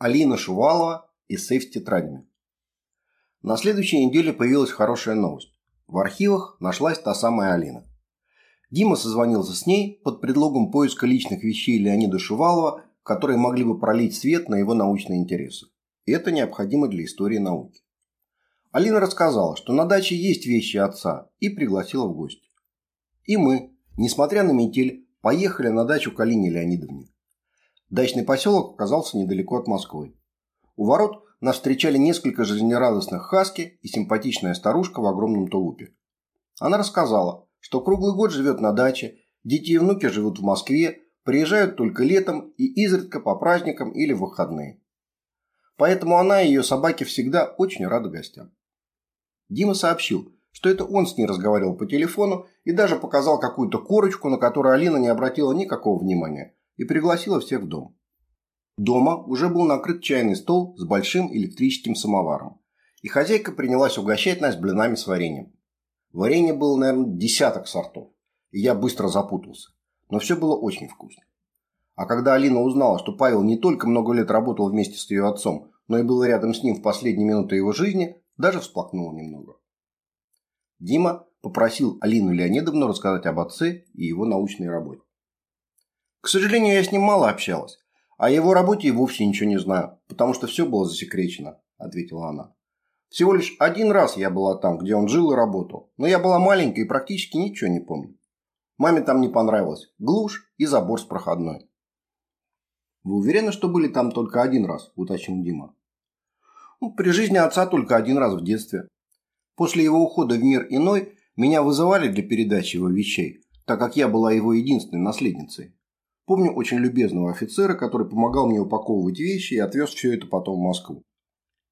Алина Шувалова сейф с тетрадями. На следующей неделе появилась хорошая новость. В архивах нашлась та самая Алина. Дима созвонился с ней под предлогом поиска личных вещей Леонида Шувалова, которые могли бы пролить свет на его научные интересы. И это необходимо для истории науки. Алина рассказала, что на даче есть вещи отца, и пригласила в гости. И мы, несмотря на метель, поехали на дачу к Алине Леонидовне. Дачный поселок оказался недалеко от Москвы. У ворот нас встречали несколько жизнерадостных хаски и симпатичная старушка в огромном тулупе. Она рассказала, что круглый год живет на даче, дети и внуки живут в Москве, приезжают только летом и изредка по праздникам или в выходные. Поэтому она и ее собаки всегда очень рады гостям. Дима сообщил, что это он с ней разговаривал по телефону и даже показал какую-то корочку, на которую Алина не обратила никакого внимания, и пригласила всех в дом. Дома уже был накрыт чайный стол с большим электрическим самоваром, и хозяйка принялась угощать нас блинами с вареньем. Варенье было, наверное, десяток сортов, и я быстро запутался, но все было очень вкусно. А когда Алина узнала, что Павел не только много лет работал вместе с ее отцом, но и был рядом с ним в последние минуты его жизни, даже всплакнула немного. Дима попросил Алину Леонидовну рассказать об отце и его научной работе. К сожалению, я с ним мало общалась. О его работе и вовсе ничего не знаю, потому что все было засекречено, ответила она. Всего лишь один раз я была там, где он жил и работал, но я была маленькой и практически ничего не помню. Маме там не понравилось. Глушь и забор с проходной. Вы уверены, что были там только один раз, уточнил Дима. Ну, при жизни отца только один раз в детстве. После его ухода в мир иной меня вызывали для передачи его вещей, так как я была его единственной наследницей. Помню очень любезного офицера, который помогал мне упаковывать вещи и отвез все это потом в Москву.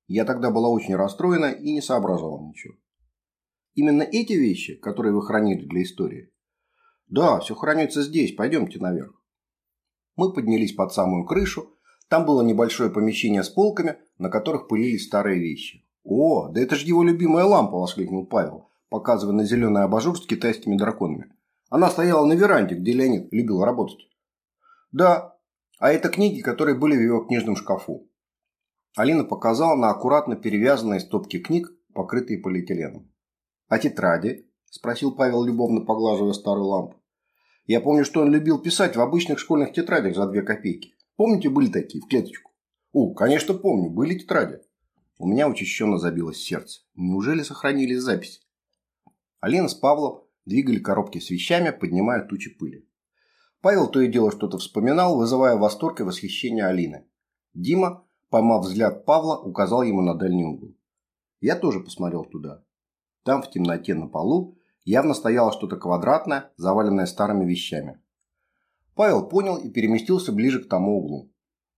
Я тогда была очень расстроена и не соображала ничего. Именно эти вещи, которые вы хранили для истории? Да, все хранится здесь, пойдемте наверх. Мы поднялись под самую крышу. Там было небольшое помещение с полками, на которых пылились старые вещи. «О, да это же его любимая лампа!» – воскликнул Павел, показывая на зеленый абажур с китайскими драконами. Она стояла на веранде, где Леонид любил работать. Да, а это книги, которые были в его книжном шкафу. Алина показала на аккуратно перевязанные стопки книг, покрытые полиэтиленом. А тетради? Спросил Павел, любовно поглаживая старую лампу. Я помню, что он любил писать в обычных школьных тетрадях за две копейки. Помните, были такие, в клеточку? О, конечно, помню, были тетради. У меня учащенно забилось сердце. Неужели сохранились записи? Алина с Павлом двигали коробки с вещами, поднимая тучи пыли. Павел то и дело что-то вспоминал, вызывая восторг и восхищение Алины. Дима, поймав взгляд Павла, указал ему на дальний угол. Я тоже посмотрел туда. Там в темноте на полу явно стояло что-то квадратное, заваленное старыми вещами. Павел понял и переместился ближе к тому углу.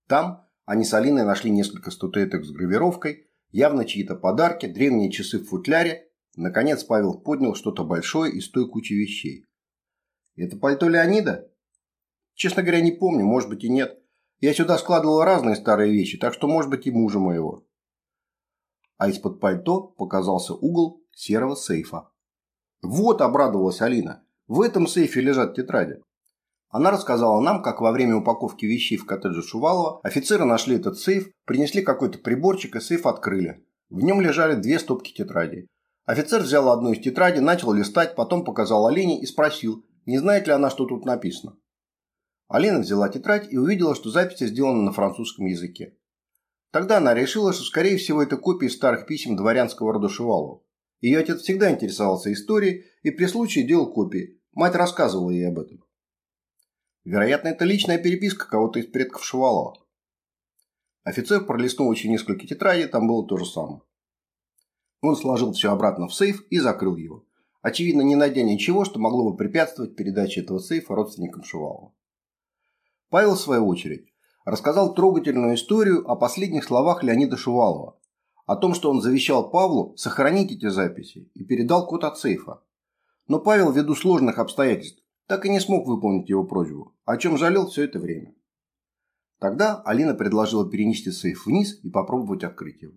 Там они с Алиной нашли несколько статуэток с гравировкой, явно чьи-то подарки, древние часы в футляре. Наконец Павел поднял что-то большое из той кучи вещей. «Это пальто Леонида?» Честно говоря, не помню, может быть и нет. Я сюда складывал разные старые вещи, так что может быть и мужа моего. А из-под пальто показался угол серого сейфа. Вот, обрадовалась Алина, в этом сейфе лежат тетради. Она рассказала нам, как во время упаковки вещей в коттедже Шувалова офицеры нашли этот сейф, принесли какой-то приборчик и сейф открыли. В нем лежали две стопки тетрадей. Офицер взял одну из тетрадей, начал листать, потом показал Алине и спросил, не знает ли она, что тут написано. Алина взяла тетрадь и увидела, что записи сделаны на французском языке. Тогда она решила, что, скорее всего, это копии старых писем дворянского рода Шувалова. Ее отец всегда интересовался историей и при случае делал копии. Мать рассказывала ей об этом. Вероятно, это личная переписка кого-то из предков Шувалова. Офицер пролистнул еще несколько тетрадей, там было то же самое. Он сложил все обратно в сейф и закрыл его. Очевидно, не найдя ничего, что могло бы препятствовать передаче этого сейфа родственникам Шувалова. Павел, в свою очередь, рассказал трогательную историю о последних словах Леонида Шувалова, о том, что он завещал Павлу сохранить эти записи и передал код от сейфа. Но Павел, ввиду сложных обстоятельств, так и не смог выполнить его просьбу, о чем жалел все это время. Тогда Алина предложила перенести сейф вниз и попробовать открыть его.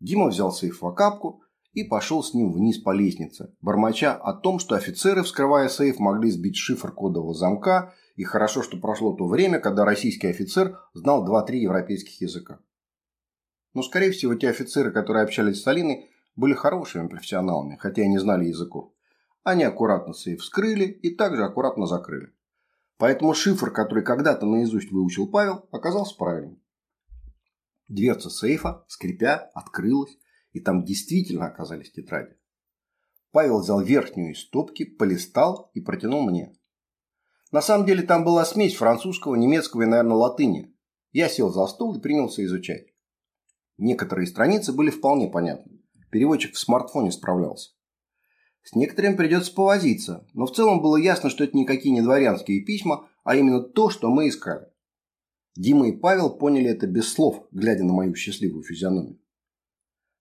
Дима взял сейф в окапку и пошел с ним вниз по лестнице, бормоча о том, что офицеры, вскрывая сейф, могли сбить шифр кодового замка и хорошо, что прошло то время, когда российский офицер знал 2-3 европейских языка. Но, скорее всего, те офицеры, которые общались с Алиной, были хорошими профессионалами, хотя и не знали языков. Они аккуратно сейф вскрыли и также аккуратно закрыли. Поэтому шифр, который когда-то наизусть выучил Павел, оказался правильным. Дверца сейфа, скрипя, открылась, и там действительно оказались тетради. Павел взял верхнюю из стопки, полистал и протянул мне. На самом деле там была смесь французского, немецкого и, наверное, латыни. Я сел за стол и принялся изучать. Некоторые страницы были вполне понятны. Переводчик в смартфоне справлялся. С некоторыми придется повозиться, но в целом было ясно, что это никакие не дворянские письма, а именно то, что мы искали. Дима и Павел поняли это без слов, глядя на мою счастливую физиономию.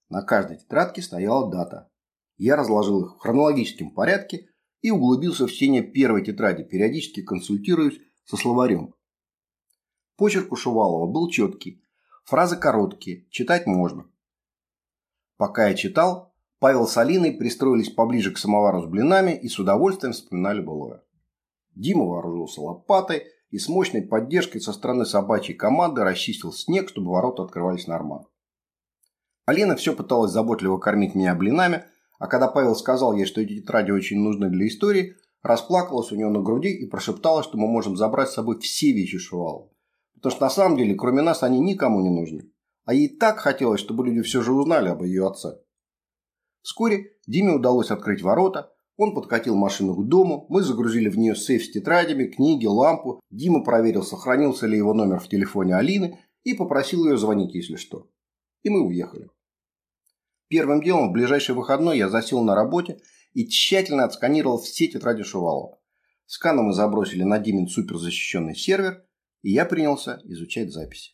На каждой тетрадке стояла дата. Я разложил их в хронологическом порядке и углубился в чтение первой тетради, периодически консультируясь со словарем. Почерк у Шувалова был четкий, фразы короткие, читать можно. Пока я читал, Павел с Алиной пристроились поближе к самовару с блинами и с удовольствием вспоминали былое. Дима вооружился лопатой и с мощной поддержкой со стороны собачьей команды расчистил снег, чтобы ворота открывались нормально. Алина все пыталась заботливо кормить меня блинами, а когда Павел сказал ей, что эти тетради очень нужны для истории, расплакалась у нее на груди и прошептала, что мы можем забрать с собой все вещи Шувалова. Потому что на самом деле, кроме нас, они никому не нужны. А ей так хотелось, чтобы люди все же узнали об ее отце. Вскоре Диме удалось открыть ворота, он подкатил машину к дому, мы загрузили в нее сейф с тетрадями, книги, лампу. Дима проверил, сохранился ли его номер в телефоне Алины и попросил ее звонить, если что. И мы уехали. Первым делом в ближайший выходной я засел на работе и тщательно отсканировал все тетради Шувалова. Сканы мы забросили на Димин суперзащищенный сервер, и я принялся изучать записи.